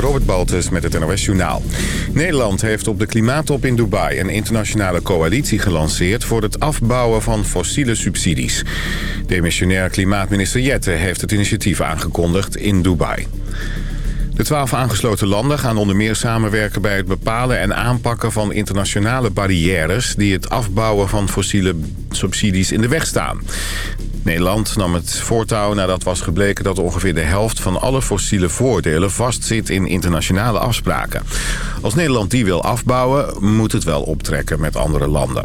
Robert Baltus met het NOS Journaal. Nederland heeft op de klimaattop in Dubai een internationale coalitie gelanceerd... voor het afbouwen van fossiele subsidies. Demissionair klimaatminister Jette heeft het initiatief aangekondigd in Dubai. De twaalf aangesloten landen gaan onder meer samenwerken bij het bepalen en aanpakken van internationale barrières die het afbouwen van fossiele subsidies in de weg staan. Nederland nam het voortouw nadat was gebleken dat ongeveer de helft van alle fossiele voordelen vastzit in internationale afspraken. Als Nederland die wil afbouwen, moet het wel optrekken met andere landen.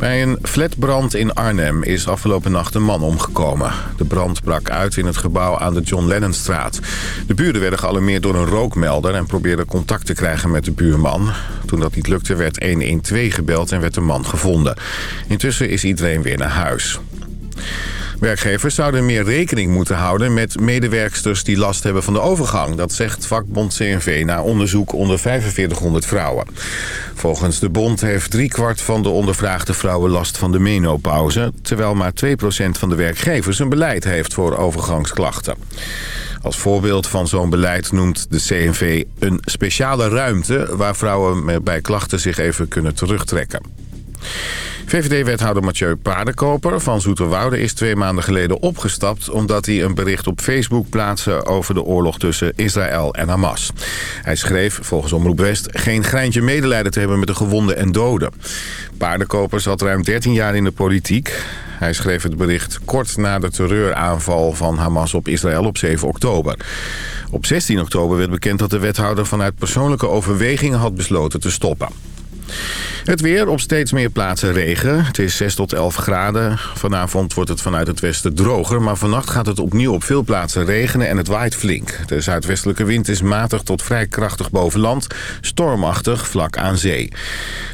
Bij een flatbrand in Arnhem is afgelopen nacht een man omgekomen. De brand brak uit in het gebouw aan de John Lennonstraat. De buren werden gealarmeerd door een rookmelder... en probeerden contact te krijgen met de buurman. Toen dat niet lukte werd 112 gebeld en werd de man gevonden. Intussen is iedereen weer naar huis. Werkgevers zouden meer rekening moeten houden met medewerksters die last hebben van de overgang. Dat zegt vakbond CNV na onderzoek onder 4500 vrouwen. Volgens de bond heeft driekwart van de ondervraagde vrouwen last van de menopauze... terwijl maar 2% van de werkgevers een beleid heeft voor overgangsklachten. Als voorbeeld van zo'n beleid noemt de CNV een speciale ruimte... waar vrouwen bij klachten zich even kunnen terugtrekken. VVD-wethouder Mathieu Paardenkoper van Zoeterwoude is twee maanden geleden opgestapt... omdat hij een bericht op Facebook plaatste over de oorlog tussen Israël en Hamas. Hij schreef, volgens Omroep West, geen greintje medelijden te hebben met de gewonden en doden. Paardenkoper zat ruim 13 jaar in de politiek. Hij schreef het bericht kort na de terreuraanval van Hamas op Israël op 7 oktober. Op 16 oktober werd bekend dat de wethouder vanuit persoonlijke overwegingen had besloten te stoppen. Het weer op steeds meer plaatsen regen. Het is 6 tot 11 graden. Vanavond wordt het vanuit het westen droger. Maar vannacht gaat het opnieuw op veel plaatsen regenen en het waait flink. De zuidwestelijke wind is matig tot vrij krachtig boven land. Stormachtig vlak aan zee.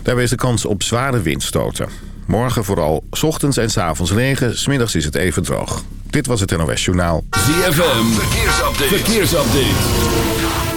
Daarbij is de kans op zware windstoten. Morgen vooral ochtends en s avonds regen. Smiddags is het even droog. Dit was het NOS Journaal. ZFM, verkeersupdate. verkeersupdate.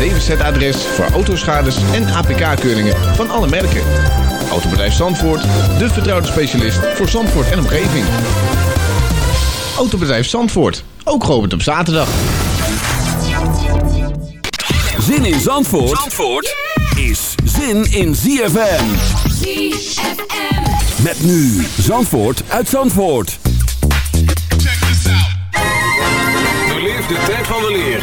DWZ-adres voor autoschades en APK-keuringen van alle merken. Autobedrijf Zandvoort, de vertrouwde specialist voor Zandvoort en omgeving. Autobedrijf Zandvoort, ook geopend op zaterdag. Zin in Zandvoort, Zandvoort is zin in ZFM. ZFM. Met nu Zandvoort uit Zandvoort. de tijd van de leer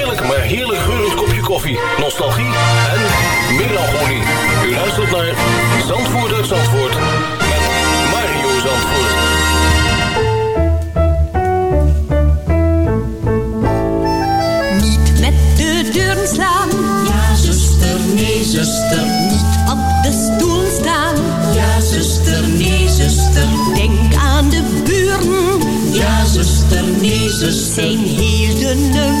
maar heerlijk geurend kopje koffie, nostalgie en melancholie. U luistert naar Zandvoort uit Zandvoort met Mario Zandvoort. Niet met de deuren slaan. Ja, zuster, nee, zuster. Niet op de stoel staan. Ja, zuster, nee, zuster. Denk aan de buren. Ja, zuster, nee, zuster. Zijn hier de buren. Ja,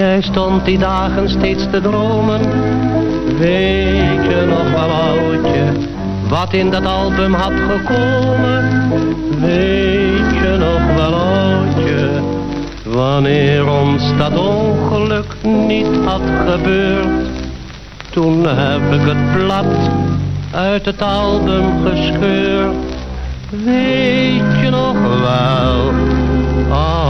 Jij stond die dagen steeds te dromen, weet je nog wel oudje, wat in dat album had gekomen, weet je nog wel oudje, wanneer ons dat ongeluk niet had gebeurd, toen heb ik het blad uit het album gescheurd, weet je nog wel, oudje.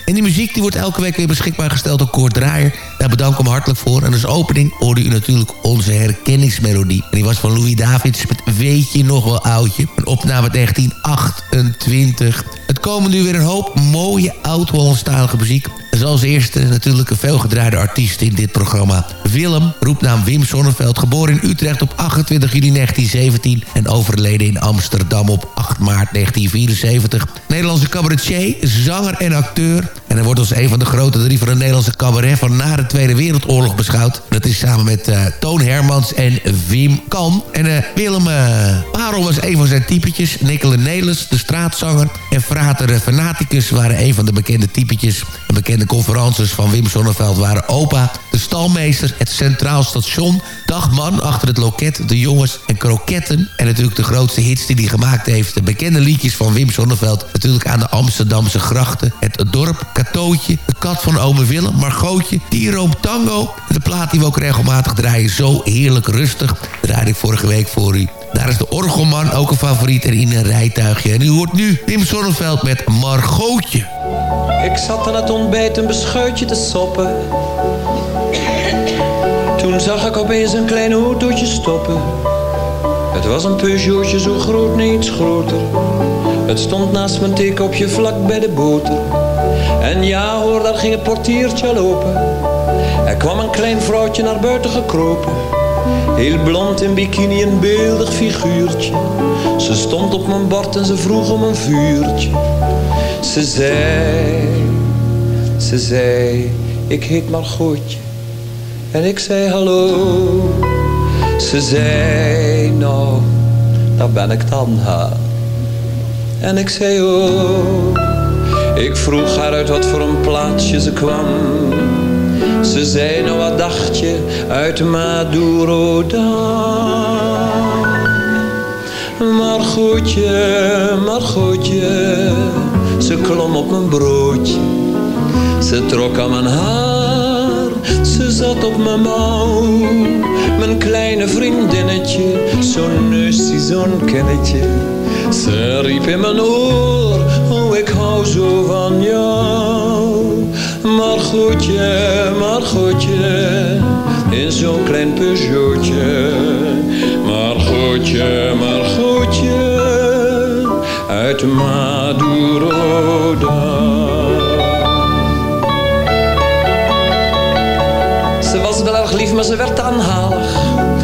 En die muziek die wordt elke week weer beschikbaar gesteld door Koord Draaier. Daar bedank ik hem hartelijk voor. En als opening hoorde u natuurlijk onze herkenningsmelodie. En die was van Louis Davids met Weet je nog wel oudje? Een opname uit 1928. Het komen nu weer een hoop mooie oud-Hollandstalige muziek. Zoals eerste natuurlijk een veelgedraaide artiest in dit programma. Willem, roepnaam Wim Sonneveld, geboren in Utrecht op 28 juli 1917... en overleden in Amsterdam op 8 maart 1974. Nederlandse cabaretier, zanger en acteur. En hij wordt als een van de grote drie van de Nederlandse cabaret... van na de Tweede Wereldoorlog beschouwd. Dat is samen met uh, Toon Hermans en Wim Kan. En uh, Willem uh, Parel was een van zijn typetjes. Nikkele Nelis, de straatzanger. En Frater Fanaticus waren een van de bekende typetjes. De bekende conferences van Wim Sonneveld waren Opa... de Stalmeester, het Centraal Station... Dagman achter het loket, de jongens en kroketten. En natuurlijk de grootste hits die hij gemaakt heeft. De bekende liedjes van Wim Sonneveld. Natuurlijk aan de Amsterdamse grachten. Het dorp, Katootje, de kat van ome Willem, Margootje, Tieroom Tango. De plaat die we ook regelmatig draaien, zo heerlijk rustig. Draaide ik vorige week voor u. Daar is de Orgelman ook een favoriet en in een rijtuigje. En u hoort nu Wim Sonneveld met Margootje. Ik zat aan het ontbijt een beschuitje te soppen. Toen zag ik opeens een klein autootje stoppen. Het was een Peugeotje zo groot, niet iets groter. Het stond naast mijn theekopje vlak bij de boter. En ja hoor, daar ging het portiertje lopen. Er kwam een klein vrouwtje naar buiten gekropen. Heel blond in bikini, een beeldig figuurtje. Ze stond op mijn bord en ze vroeg om een vuurtje. Ze zei, ze zei, ik heet Margotje. En ik zei hallo. Ze zei, nou, daar ben ik dan, ha. En ik zei, oh. Ik vroeg haar uit wat voor een plaatsje ze kwam. Ze zei, nou wat dacht je uit Maduro dan? Maar goedje, maar goedje, ze klom op mijn broodje. Ze trok aan mijn haar, zat op mijn mouw. Mijn kleine vriendinnetje, zo'n neusje, zo'n kennetje. Ze riep in mijn oor, oh ik hou zo van jou. Maar goedje, maar goedje, in zo'n klein Peugeotje. Maar goedje, maar goedje, uit Maduro Ze was wel erg lief, maar ze werd aanhalig.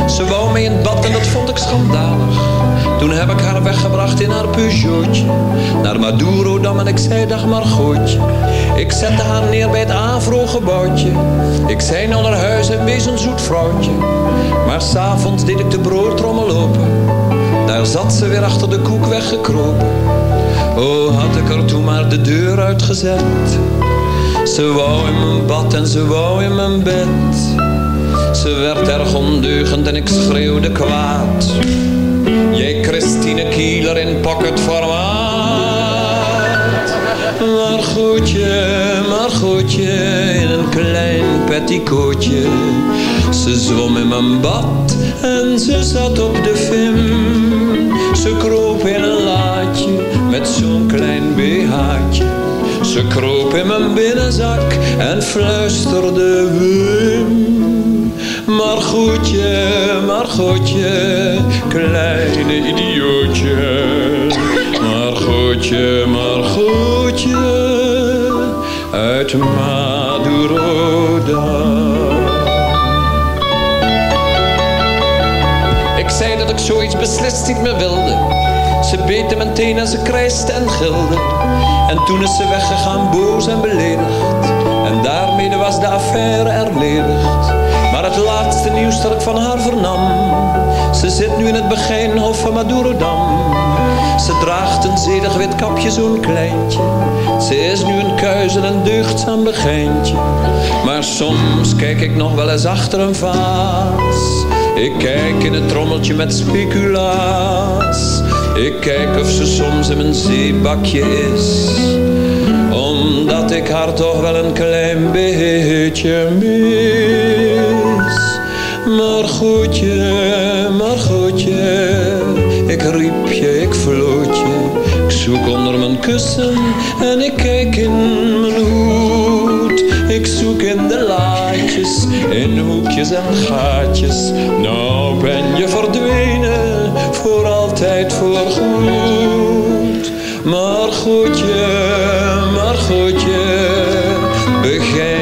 Ze wou mee in het bad en dat vond ik schandalig. Toen heb ik haar weggebracht in haar Peugeotje. Naar Maduro dan en ik zei dag Margotje. Ik zette haar neer bij het Avro-gebouwtje. Ik zei nou naar huis en wees een zoet vrouwtje. Maar s'avonds deed ik de broodtrommel open. Daar zat ze weer achter de koek weggekropen. Oh, had ik er toen maar de deur uitgezet. Ze wou in mijn bad en ze wou in mijn bed. Ze werd erg ondeugend en ik schreeuwde kwaad. Jij Christine Kieler in pocketformaat. Maar goedje, maar goedje, in een klein petticootje. Ze zwom in mijn bad en ze zat op de vim. Ze kroop in een laadje met zo'n klein BH'tje. Ze kroop in mijn binnenzak en fluisterde Wim. Maar goedje, maar goedje, kleine idiootje. Maar goedje, maar goedje, uit Maduro. Ik zei dat ik zoiets beslist niet meer wilde. Ze beette mijn teen en ze krijste en gilde. En toen is ze weggegaan, boos en beledigd. En daarmee was de affaire erledigd. Maar het laatste nieuws dat ik van haar vernam. Ze zit nu in het Begijnhof van Madurodam. Ze draagt een zedig wit kapje, zo'n kleintje. Ze is nu een kuis en deugdzaam begijntje. Maar soms kijk ik nog wel eens achter een vaas. Ik kijk in het trommeltje met speculaas. Ik kijk of ze soms in mijn zeebakje is omdat ik haar toch wel een klein beetje mis. Maar goedje, maar goedje, ik riep je, ik floot je. Ik zoek onder mijn kussen en ik kijk in mijn hoed. Ik zoek in de laadjes, in hoekjes en gaatjes. Nou ben je verdwenen, voor altijd voorgoed. Maar goedje, maar goedje, begijntje,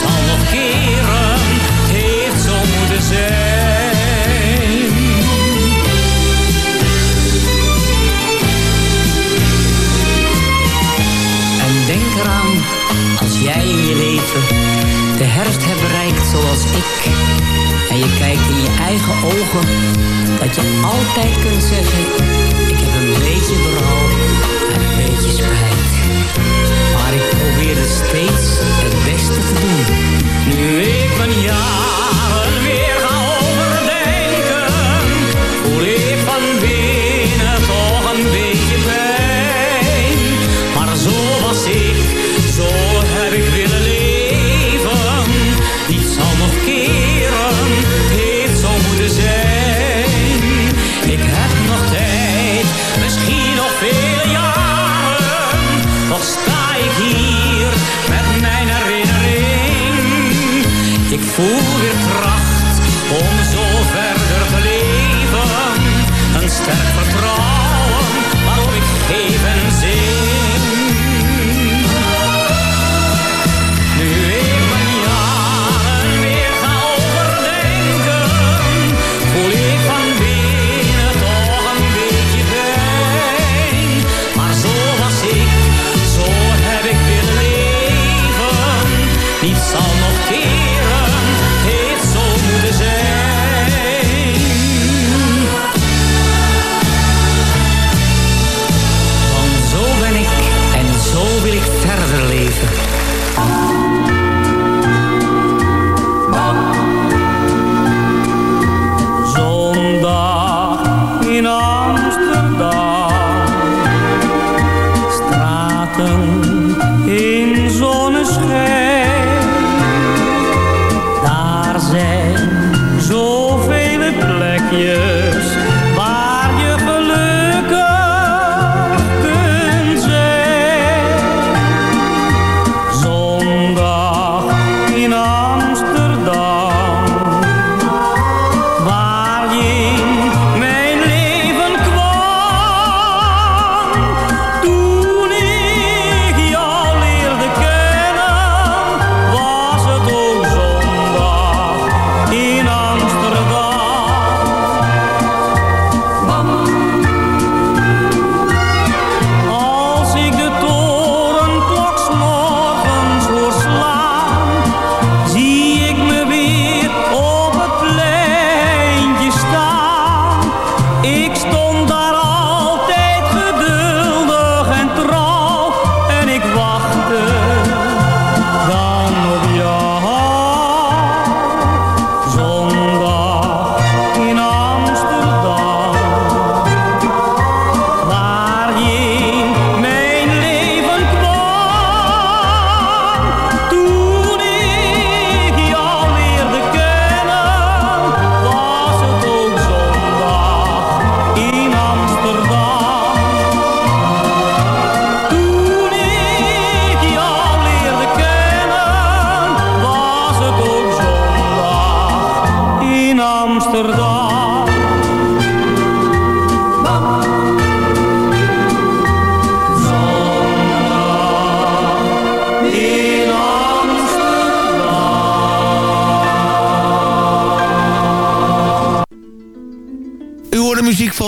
zal nog keren, het heeft zo moeten zijn. En denk eraan, als jij in je leven de herfst hebt bereikt zoals ik. En je kijkt in je eigen ogen, dat je altijd kunt zeggen, ik heb een beetje berouw en een beetje spijt. Maar ik probeer er steeds het beste te doen. Nu ik mijn jaren weer voel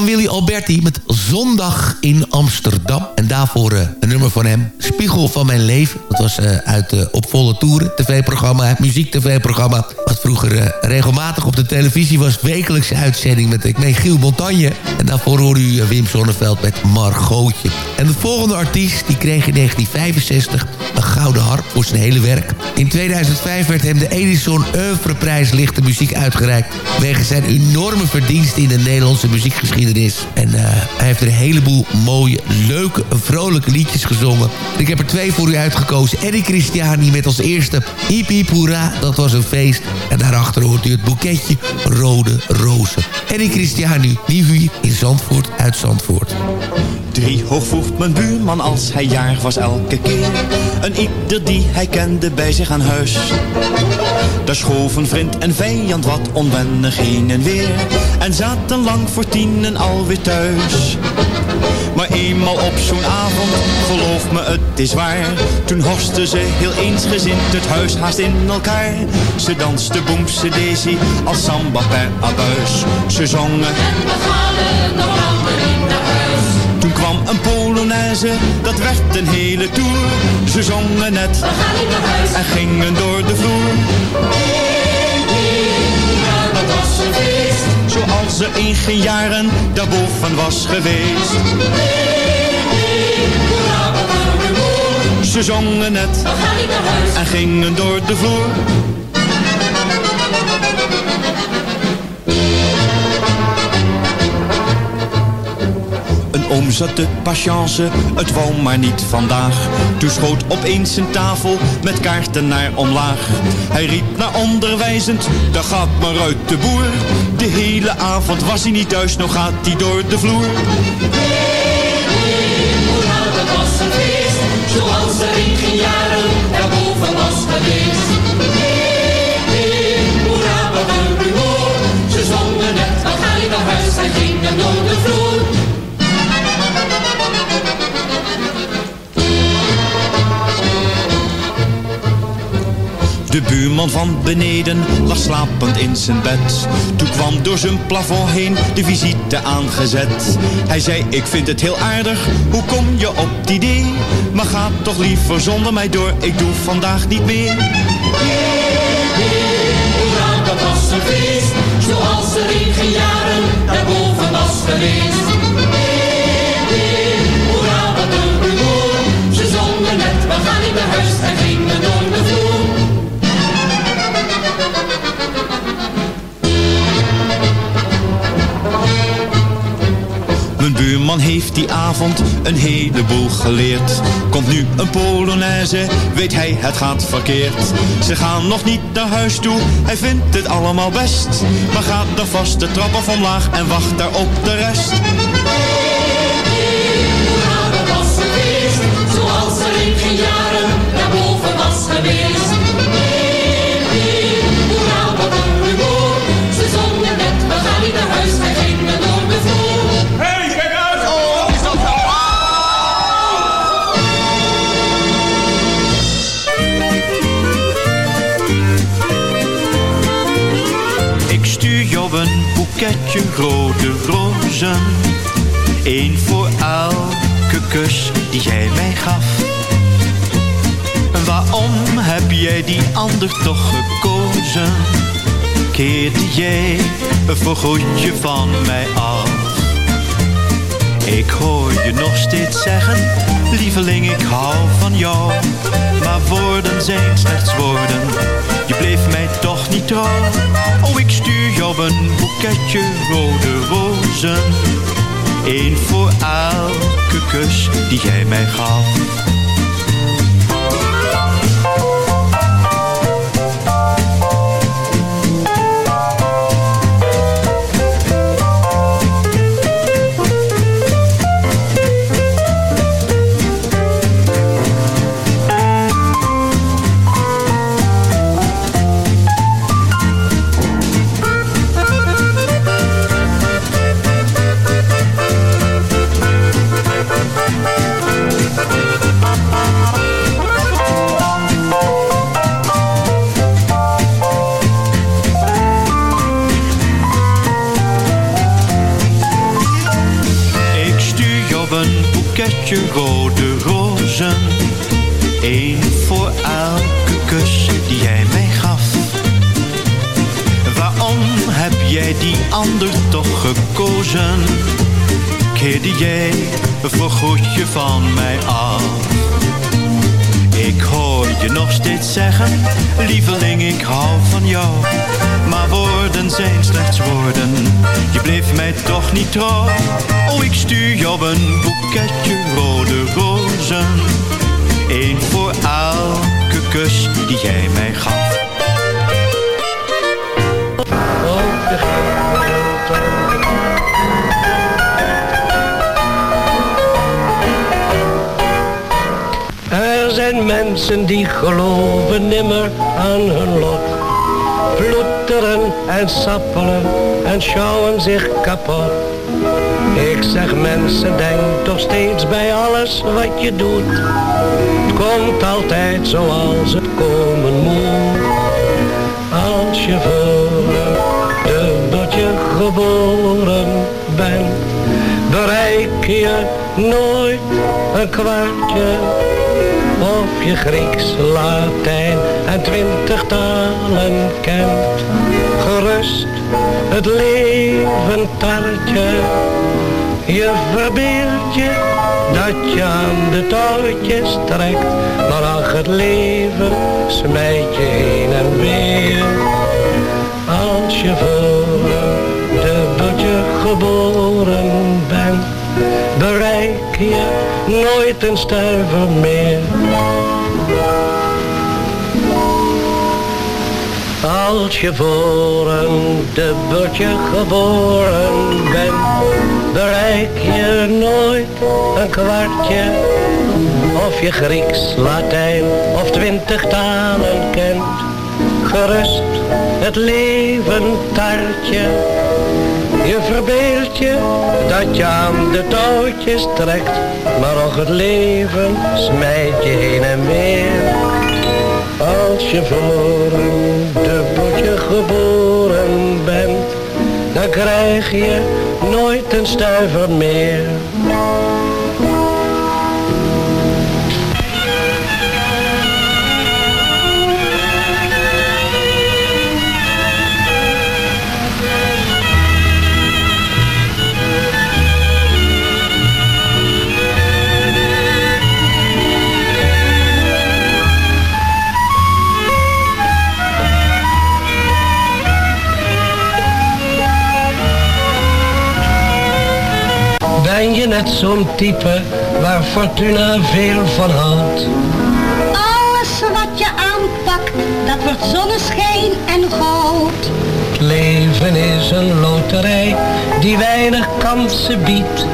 van Willy Alberti met Zondag in Amsterdam. En daarvoor eh, een nummer van hem, Spiegel van mijn leven. Dat was eh, uit uh, Op Volle Toeren, tv-programma, muziek-tv-programma. Wat vroeger eh, regelmatig op de televisie was. Wekelijkse uitzending met, ik Giel Montagne. En daarvoor hoorde u eh, Wim Sonneveld met Margootje. En de volgende artiest, die kreeg in 1965 een gouden harp voor zijn hele werk. In 2005 werd hem de Edison Oeuvreprijs Lichte Muziek uitgereikt... wegens zijn enorme verdiensten in de Nederlandse muziekgeschiedenis. En eh, hij heeft er een heleboel mooie, leuke, vrolijke liedjes gezongen. En ik heb er twee voor u uitgekozen. Eddie Christiani met als eerste Hiep Hiep Hoera, dat was een feest. En daarachter hoort u het boeketje Rode Rozen. Eddie Christiani, hier in Zandvoort uit Zandvoort. Drie hoog vroeg mijn buurman als hij jarig was elke keer. Een ieder die hij kende bij zich aan huis. Daar schoven vriend en vijand wat onwennig heen en weer. En zaten lang voor tienen alweer thuis. Maar eenmaal op zo'n avond, geloof me het is waar. Toen horsten ze heel eensgezind het huis haast in elkaar. Ze danste boemse daisy als samba per abuis. Ze zongen En we nog naar huis. Toen kwam een Polonaise, dat werd een hele tour. Ze zongen net en gingen door de vloer. dat was een feest. Zoals er in geen jaren daarboven was geweest. Ze zongen net en gingen door de vloer. Een oom zat patience, het wou maar niet vandaag. Toen schoot opeens zijn tafel met kaarten naar omlaag. Hij riep naar onderwijzend, daar gaat maar uit de boer. De hele avond was hij niet thuis, nog gaat hij door de vloer. een zoals er in geen jaren daarboven was geweest. Hey, hey, hoera, wat een. Ze zongen net, dan ga je naar huis en gingen door de vloer. Buurman van beneden lag slapend in zijn bed. Toen kwam door zijn plafond heen de visite aangezet. Hij zei, ik vind het heel aardig, hoe kom je op die idee? Maar ga toch liever zonder mij door, ik doe vandaag niet meer. Hoera, dat was een zoals er in geen jaren daarboven was geweest. Buurman heeft die avond een heleboel geleerd. Komt nu een Polonaise, weet hij het gaat verkeerd. Ze gaan nog niet naar huis toe, hij vindt het allemaal best. Maar gaat dan vast de trap af omlaag en wacht daar op de rest. Boeketje rode rozen. Eén voor elke kus die jij mij gaf. Waarom heb jij die ander toch gekozen? Keerde jij een vergoedje van mij af? Ik hoor je nog steeds zeggen, lieveling ik hou van jou. Maar woorden zijn slechts woorden, je bleef mij toch niet. Oh, ik stuur jou een boeketje rode rozen. Eén voor elke kus die jij mij gaf. Boeketje rode rozen. Eén voor elke kus die jij mij gaf. Waarom heb jij die ander toch gekozen? Keerde jij een vergoedje van mij af? Steeds zeggen, lieveling ik hou van jou. Maar woorden zijn slechts woorden, je bleef mij toch niet trouw. Oh, ik stuur jou een boeketje rode rozen. Eén voor elke kus die jij mij gaf. Zijn mensen die geloven nimmer aan hun lot. Ploeteren en sappelen en schouwen zich kapot. Ik zeg mensen, denk toch steeds bij alles wat je doet. Het komt altijd zoals het komen moet. Als je voor een dubbeltje geboren bent, bereik je nooit een kwartje. Of je Grieks, Latijn en twintig talen kent. Gerust het leven tartje. Je verbeeld je dat je aan de touwtjes trekt. Maar ach, het leven smijt je heen en weer. Als je voor een dubbeltje geboren bent, bereik je nooit een stuiver meer. Als je voor een dubbeltje geboren bent, bereik je nooit een kwartje. Of je Grieks, Latijn of twintig talen kent, gerust het leven tartje. Je verbeeld je dat je aan de touwtjes trekt, maar ook het leven smijt je heen en weer. Als je voor een dubbeltje geboren bent, dan krijg je nooit een stuiver meer. Net zo'n type waar Fortuna veel van houdt? Alles wat je aanpakt, dat wordt zonneschijn en goud. Het leven is een loterij die weinig kansen biedt.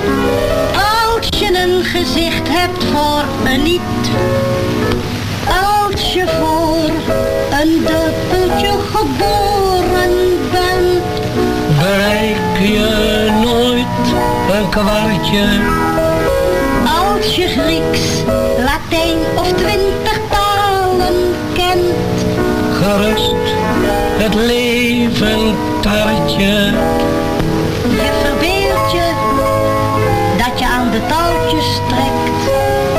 Als je een gezicht hebt voor een lied. Als je voor een dubbeltje geboren bent. Bereik je een kwartje. Als je Grieks, Latijn of twintig talen kent. Gerust het leven tartje. Je verbeeld je dat je aan de touwtjes trekt.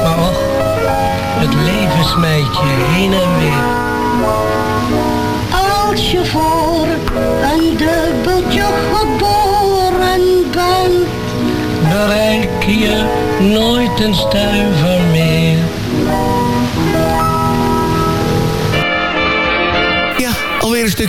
Maar och, het leven smijt je heen en weer. Nooit een stuiver meer.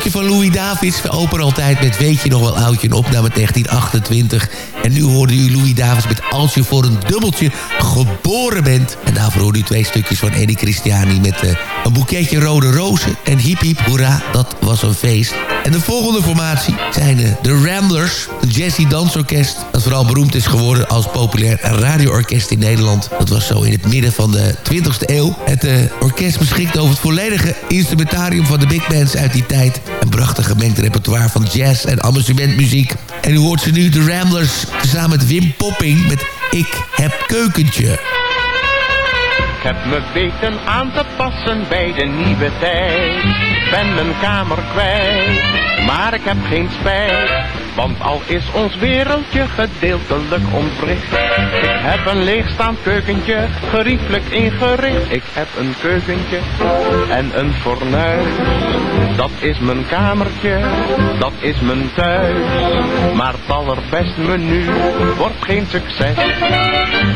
Stukje van Louis Davids. We openen altijd met Weet je nog wel oudje, een opname 1928. En nu hoorde u Louis Davids met Als je voor een dubbeltje geboren bent. En daarvoor hoorde u twee stukjes van Eddie Christiani met eh, een boeketje rode rozen. En hiep hiep hoera, dat was een feest. En de volgende formatie zijn eh, de Ramblers, een jazzy dansorkest... dat vooral beroemd is geworden als populair radioorkest in Nederland. Dat was zo in het midden van de 20e eeuw. Het eh, orkest beschikte over het volledige instrumentarium van de big bands uit die tijd... een prachtig gemengd repertoire van jazz en amusementmuziek. En u hoort ze nu, de Ramblers, samen met Wim Popping met Ik heb keukentje. Ik heb me weten aan te passen bij de nieuwe tijd. Ben mijn kamer kwijt, maar ik heb geen spijt. Want al is ons wereldje gedeeltelijk ontwricht. Ik heb een leegstaand keukentje, geriefelijk ingericht. Ik heb een keukentje en een fornuis. Dat is mijn kamertje, dat is mijn thuis. Maar het allerbest menu wordt geen succes.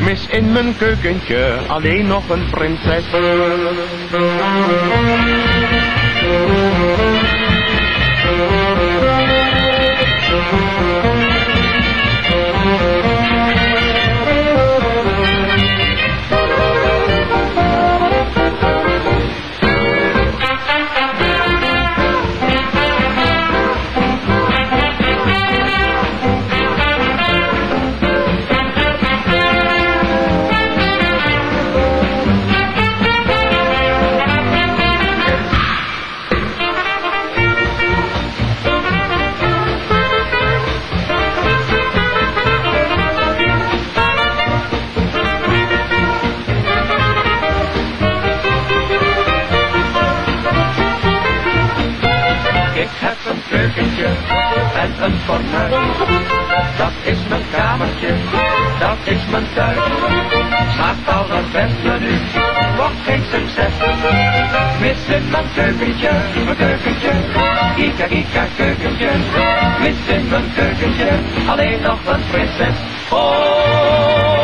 Mis in mijn keukentje alleen nog een prinses. Ik heb een keukentje en een fornuis. Dat is mijn kamertje, dat is mijn een best menu, wordt geen succes. Mis in mijn keukentje, mijn keukentje. Kika, kika, keukentje. Mis in mijn keukentje, alleen nog een prinses. Oh.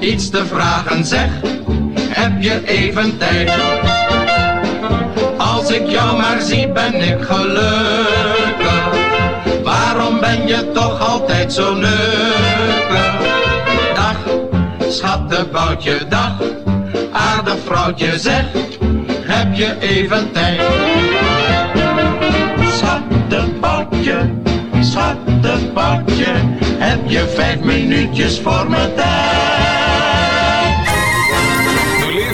iets te vragen, zeg. Heb je even tijd? Als ik jou maar zie ben ik gelukkig. Waarom ben je toch altijd zo nukkig? Dag, schattenboutje, dag. Aardig vrouwtje, zeg. Heb je even tijd? Schattenboutje, schattenboutje. Heb je vijf minuutjes voor me tijd?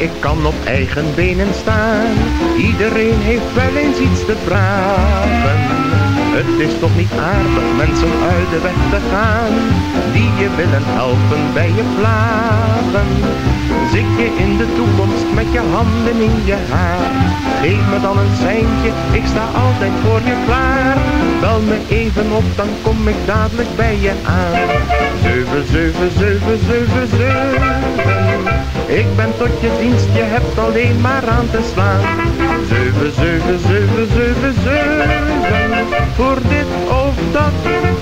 Ik kan op eigen benen staan. Iedereen heeft wel eens iets te vragen. Het is toch niet aardig mensen uit de weg te gaan, die je willen helpen bij je plagen. Zit je in de toekomst met je handen in je haar, geef me dan een seintje, ik sta altijd voor je klaar. Bel me even op, dan kom ik dadelijk bij je aan. 7, 7, 7, 7, 7. Ik ben tot je dienst, je hebt alleen maar aan te slaan. 7, 7, 7, 7, 7. Voor dit of dat,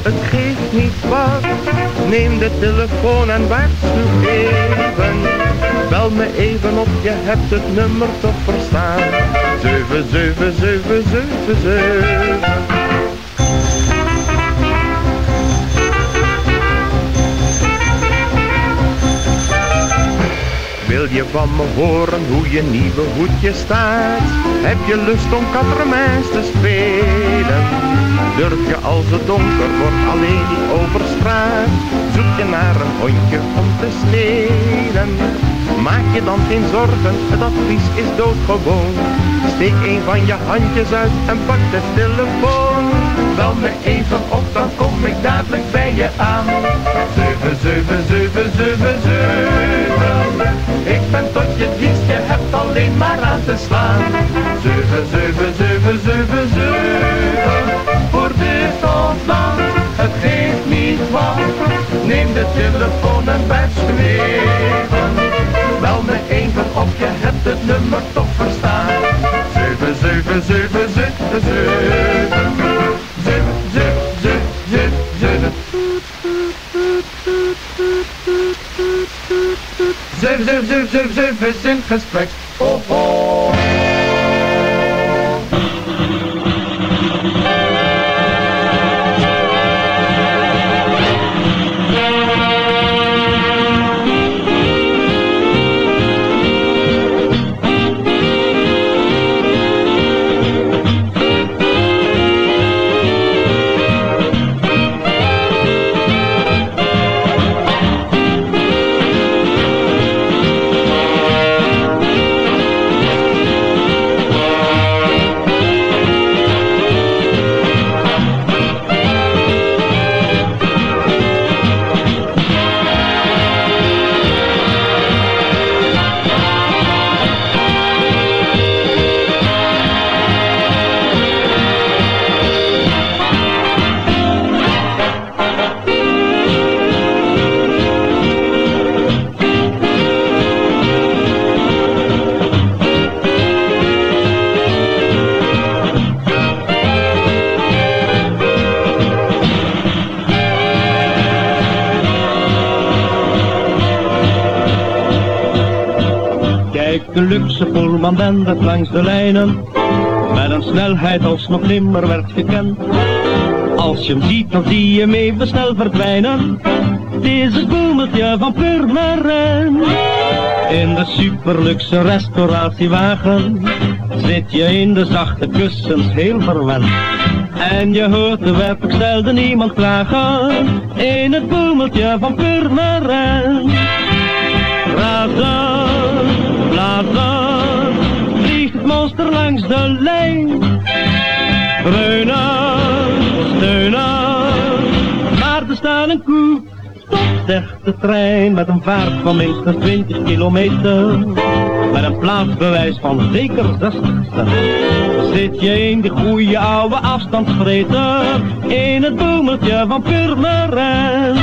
het geeft niet wat. Neem de telefoon en waarschuw even. Bel me even op, je hebt het nummer toch verstaan. 7, 7, 7, 7, 7. Je van me horen hoe je nieuwe hoedje staat? Heb je lust om katremijns te spelen? Durf je als het donker wordt alleen niet over straat? Zoek je naar een hondje om te stelen? Maak je dan geen zorgen, het advies is doodgewoon. Steek een van je handjes uit en pak de telefoon. Bel me even op, dan kom ik dadelijk bij je aan. 7, 7, 7, 7, 7. Ik ben tot je dienst, je hebt alleen maar aan te slaan. 7, 7, 7, 7, 7. Voor dit of dat, het geeft niet wat. Neem de telefoon en waarschuw even. Bel me even op, je hebt het nummer toch verstaan. 7, 7, 7, 7, 7. 7, 7, 7. 7, 7, 7, 7, 7 is in gesprek. Oh, oh. Luxe Pullman dendert langs de lijnen, met een snelheid als nog nimmer werd gekend. Als je hem ziet, dan zie je hem even snel verdwijnen. Het boemeltje van Purmerend. In de superluxe restauratiewagen zit je in de zachte kussens heel verwend. En je hoort de werkelijk zelden iemand klagen in het boemeltje van Purmerend. Razen, blazen, vliegt het monster langs de lijn. Dreunen, steunen, maar er staat een koe. Stop, zegt de trein met een vaart van minstens 20 kilometer. Met een plaatsbewijs van zeker 60 cent. Zit je in die goede oude afstandsvreten, in het boemeltje van Purmerend.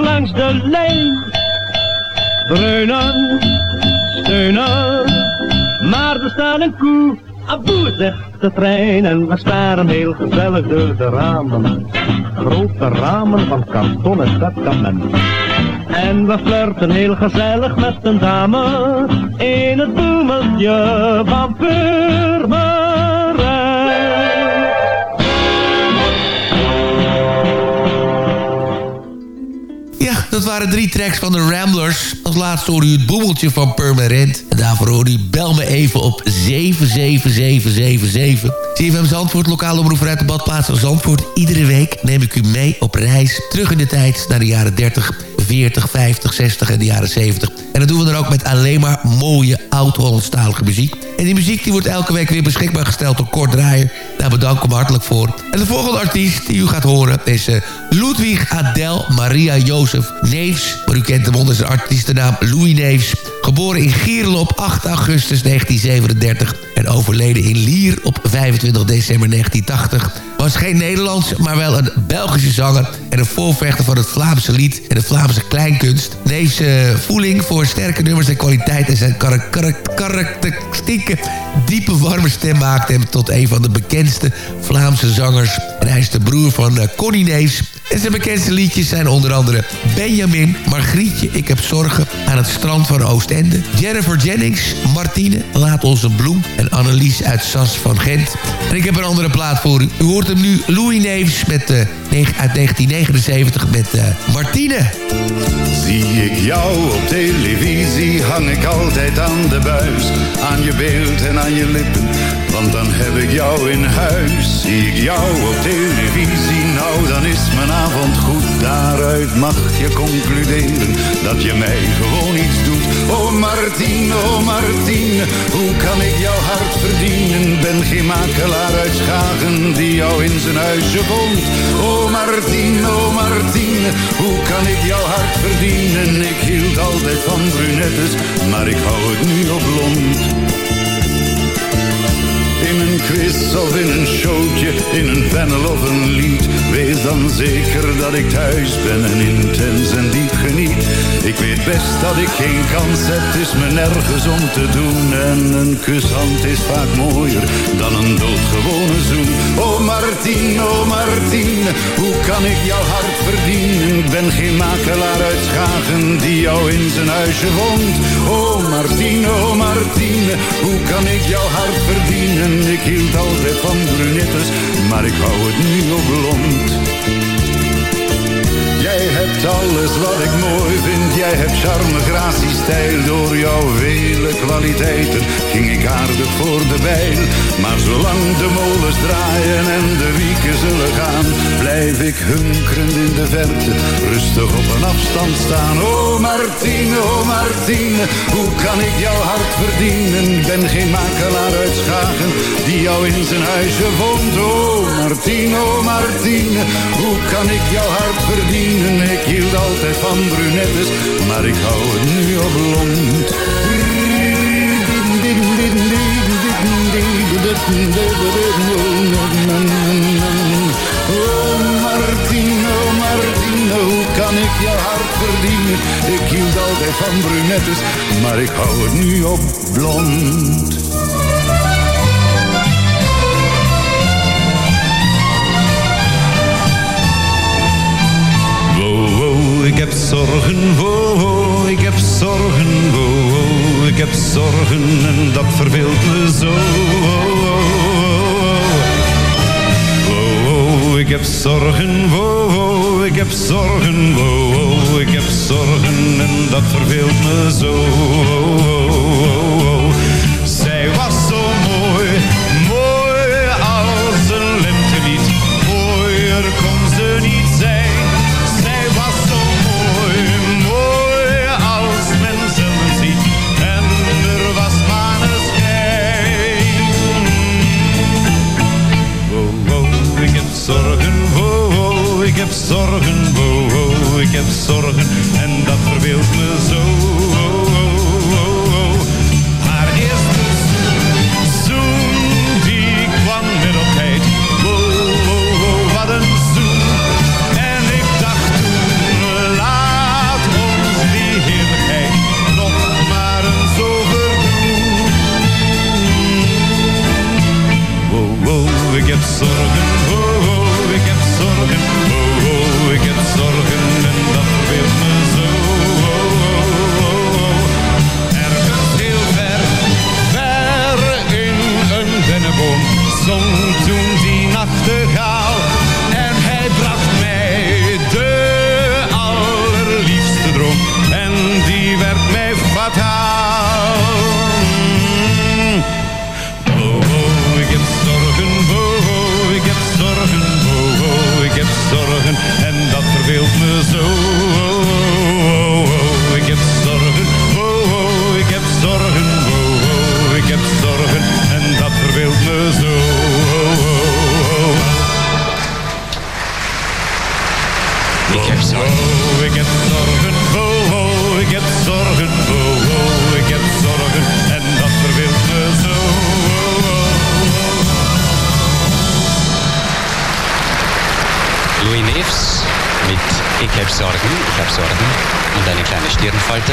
Langs de lijn. Dreunen, steunen, maar er staat een koe. Aboe, zegt de trein en we staren heel gezellig door de ramen. Grote ramen van kartonnen perkament. En we flirten heel gezellig met een dame in het boemeltje van Purmerend. Dat waren drie tracks van de Ramblers. Als laatste hoorde u het boemeltje van Permanent. En daarvoor hoorde u Bel me even op 77777. CFM Zandvoort, lokale omroep uit de badplaats van Zandvoort. Iedere week neem ik u mee op reis terug in de tijd naar de jaren 30, 40, 50, 60 en de jaren 70. En dat doen we dan ook met alleen maar mooie oud-Hollandstalige muziek. En die muziek die wordt elke week weer beschikbaar gesteld door Kort Draaier. Daar bedank ik hem hartelijk voor. En de volgende artiest die u gaat horen is uh, Ludwig Adel Maria Jozef Neefs. Maar u kent hem onder zijn artiestennaam Louis Neefs. Geboren in Gierlo op 8 augustus 1937 en overleden in Lier op 25 december 1980 was geen Nederlands, maar wel een Belgische zanger... en een voorvechter van het Vlaamse lied en de Vlaamse kleinkunst. Deze voeling voor sterke nummers en kwaliteit... en zijn karakteristieke diepe warme stem maakte hem tot een van de bekendste Vlaamse zangers. En hij is de broer van uh, Connie Neefs... En zijn bekendste liedjes zijn onder andere Benjamin, Margrietje, Ik heb zorgen aan het strand van Oostende. Jennifer Jennings, Martine, Laat ons een bloem en Annelies uit Sas van Gent. En ik heb een andere plaat voor u. U hoort nu Louis Neefs met, uh, uit 1979 met uh, Martine. Zie ik jou op televisie, hang ik altijd aan de buis. Aan je beeld en aan je lippen, want dan heb ik jou in huis. Zie ik jou op televisie, nou dan is mijn avond goed. Daaruit mag je concluderen dat je mij gewoon iets doet. Oh Martine, oh Martine, hoe kan ik jouw hart verdienen? Ben geen makelaar uit Schagen die jou in zijn huisje woont. Oh Martine, oh Martine, hoe kan ik jouw hart verdienen? Ik hield altijd van brunettes, maar ik hou het nu op blond. In een quiz of in een showtje, in een panel of een lied. Wees dan zeker dat ik thuis ben en intens en diep geniet. Ik weet best dat ik geen kans heb, het is me nergens om te doen. En een kushand is vaak mooier dan een doodgewone zoen. Oh Martine, oh Martine, hoe kan ik jouw hart verdienen? Ik ben geen makelaar uit Schagen die jou in zijn huisje woont. Oh Martine, oh Martine, hoe kan ik jouw hart verdienen? Ik hield altijd van brunettes, maar ik hou het nu op blond. Hebt alles wat ik mooi vind. Jij hebt charme, gratie, stijl. Door jouw vele kwaliteiten ging ik aardig voor de bijl. Maar zolang de molens draaien en de wieken zullen gaan, blijf ik hunkerend in de verte, rustig op een afstand staan. Oh Martine, oh Martine, hoe kan ik jouw hart verdienen? Ik ben geen makelaar uit Schagen die jou in zijn huisje woont. Oh Martine, oh Martine, hoe kan ik jouw hart verdienen? Ik hield altijd van brunettes, maar ik hou het nu op blond. Oh Martine, oh Martine, hoe kan ik jouw hart verdienen? Ik hield altijd van brunettes, maar ik hou het nu op blond. Zorgen, oh, oh, ik heb zorgen, oh, ik heb zorgen en dat verveelt me zo. Oh, ik heb zorgen, ik heb zorgen, ik heb zorgen en dat verveelt me zo. Zij was ik heb zorgen, oh, oh, ik heb zorgen. En dat verbeeldt me zo. Oh, oh, oh, oh. Haar eerste zoen, die kwam met op tijd. Oh, oh, oh, wat een zoen. En ik dacht toen, laat ons die heerlijkheid nog maar eens overdoen. Oh, oh, ik heb zorgen, oh, oh, ik heb zorgen, zorgen Sorgen, ich habe Sorgen und eine kleine Stirnfalte.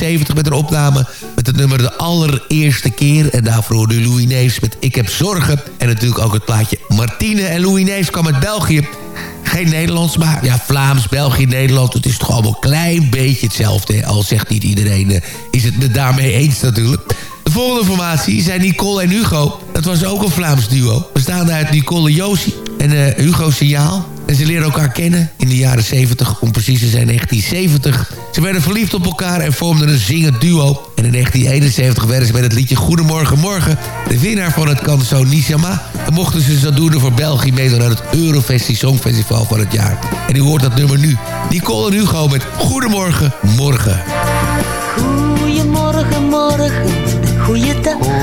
1971 met een opname met het nummer De Allereerste Keer. En daarvoor u Louis Neefs met Ik Heb Zorgen. En natuurlijk ook het plaatje Martine. En Louis Neefs kwam uit België. Geen Nederlands, maar ja, Vlaams, België, Nederland. Het is toch allemaal een klein beetje hetzelfde. hè? Al zegt niet iedereen, eh, is het het daarmee eens natuurlijk. De volgende formatie zijn Nicole en Hugo. Dat was ook een Vlaams duo. Bestaande uit Nicole Josie en eh, Hugo Signaal. En ze leren elkaar kennen in de jaren 70, om precies te zijn 1970. Ze werden verliefd op elkaar en vormden een zingend duo. En in 1971 werden ze met het liedje Goedemorgen Morgen... de winnaar van het Canso Nishama. En mochten ze zodoende voor België meedoen aan het Eurofestie Songfestival van het jaar. En u hoort dat nummer nu. Nicole en Hugo met Goedemorgen Morgen. Goedemorgen, morgen, goeiedag.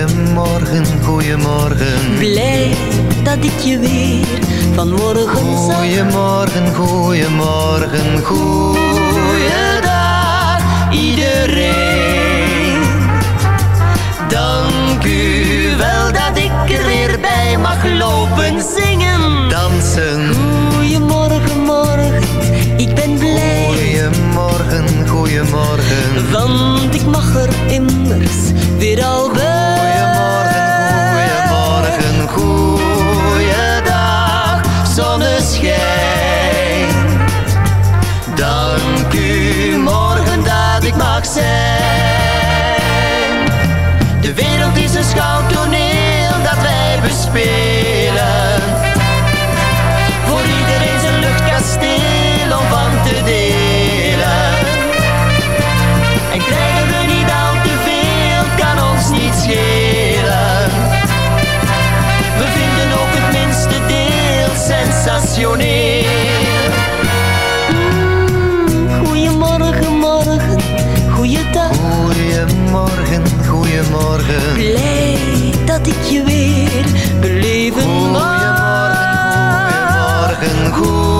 Goedemorgen, goedemorgen. Blij dat ik je weer vanmorgen zag. Goedemorgen, goedemorgen, goeiedag iedereen. Dank u wel dat ik er weer bij mag lopen zingen. Dansen. Goedemorgen, morgen, ik ben blij. Goedemorgen, goedemorgen. Want ik mag er immers weer al bij. De wereld is een schouwtoneel dat wij bespelen. Goeiedag. Goeiemorgen, goeiemorgen. Blij dat ik je weer beleven mag. Goeiemorgen, goeiemorgen, goeiemorgen.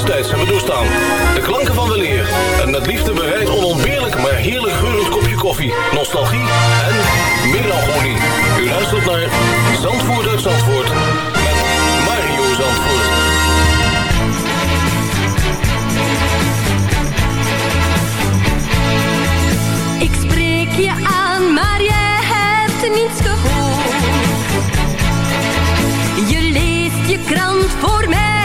tijds hebben doorstaan. De klanken van weleer en met liefde bereid onontbeerlijk maar heerlijk geurend kopje koffie, nostalgie en melancholie. U luistert naar Zandvoort uit Zandvoort met Mario Zandvoort. Ik spreek je aan, maar jij hebt niets gehoord. Je leest je krant, voor mij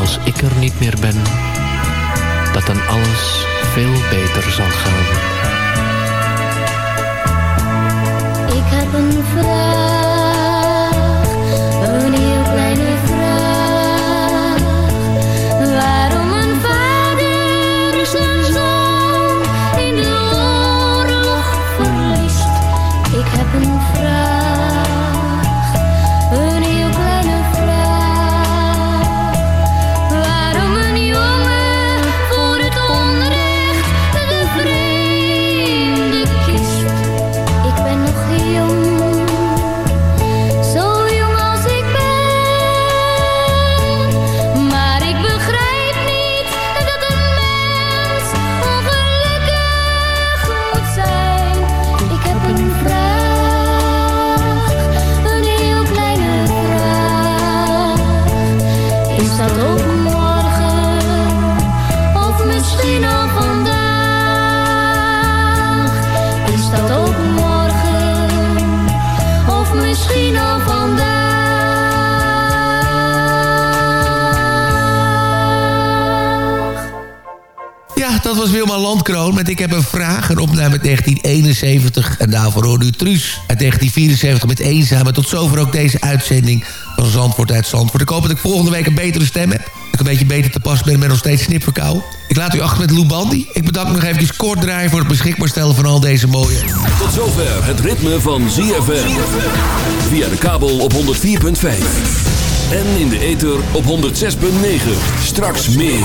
als ik er niet meer ben, dat dan alles veel beter zal gaan. Ik heb een vraag, Landkroon met Ik heb een vraag. Een opname uit 1971. En daarvoor hoorde u Truus uit 1974 met Eenzame. Tot zover ook deze uitzending van Zandvoort uit Zandvoort. Ik hoop dat ik volgende week een betere stem heb. Dat ik een beetje beter te pas ben met nog steeds snipverkou. Ik laat u achter met Lou Bandy. Ik bedank nog even kort draaien voor het beschikbaar stellen van al deze mooie... Tot zover het ritme van ZFM. Via de kabel op 104.5. En in de ether op 106.9. Straks meer.